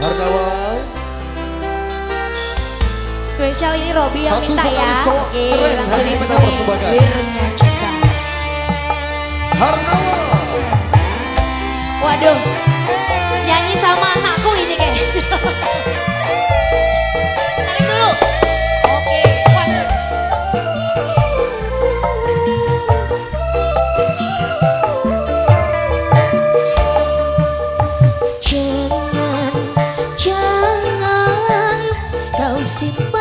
Harnawan. Spesial ini Robi yang Satu minta ya. Oke, langsung dipenuhi. Cipta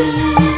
you.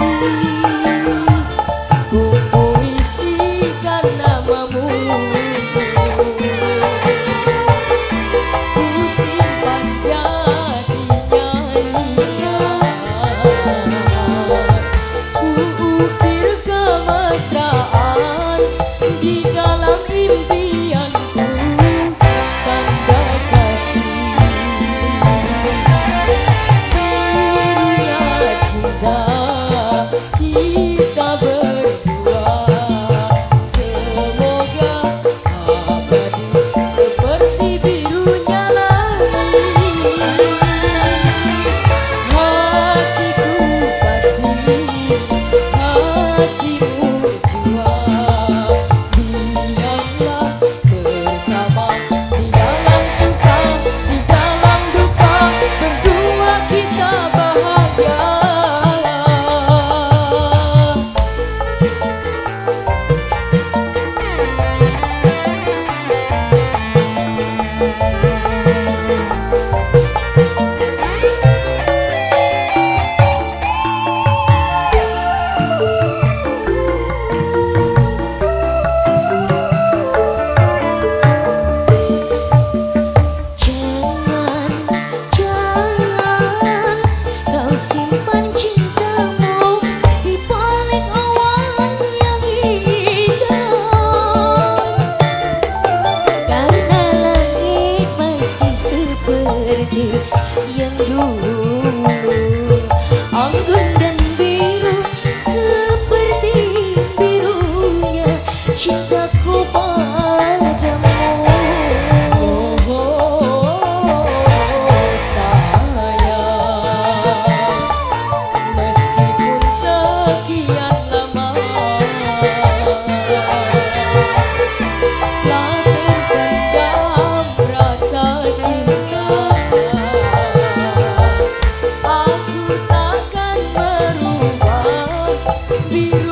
vivo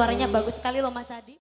suaranya bagus sekali loh Mas Adi.